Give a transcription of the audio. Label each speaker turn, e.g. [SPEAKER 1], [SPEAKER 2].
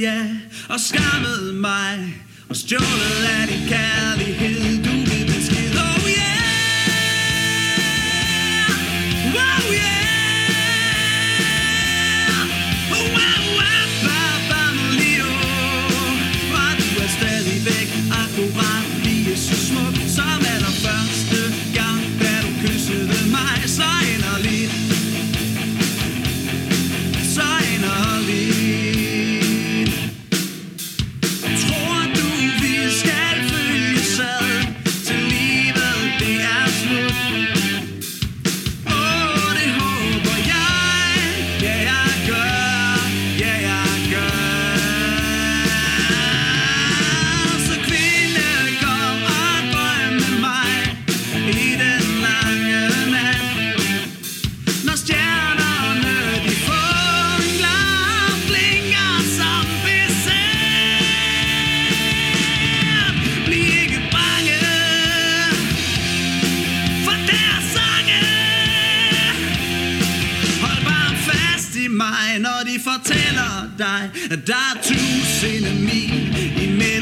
[SPEAKER 1] ja, og skammede mig og stjålet af din kærlighed. vej, når de fortæller dig, at der er tusinde mil imellem.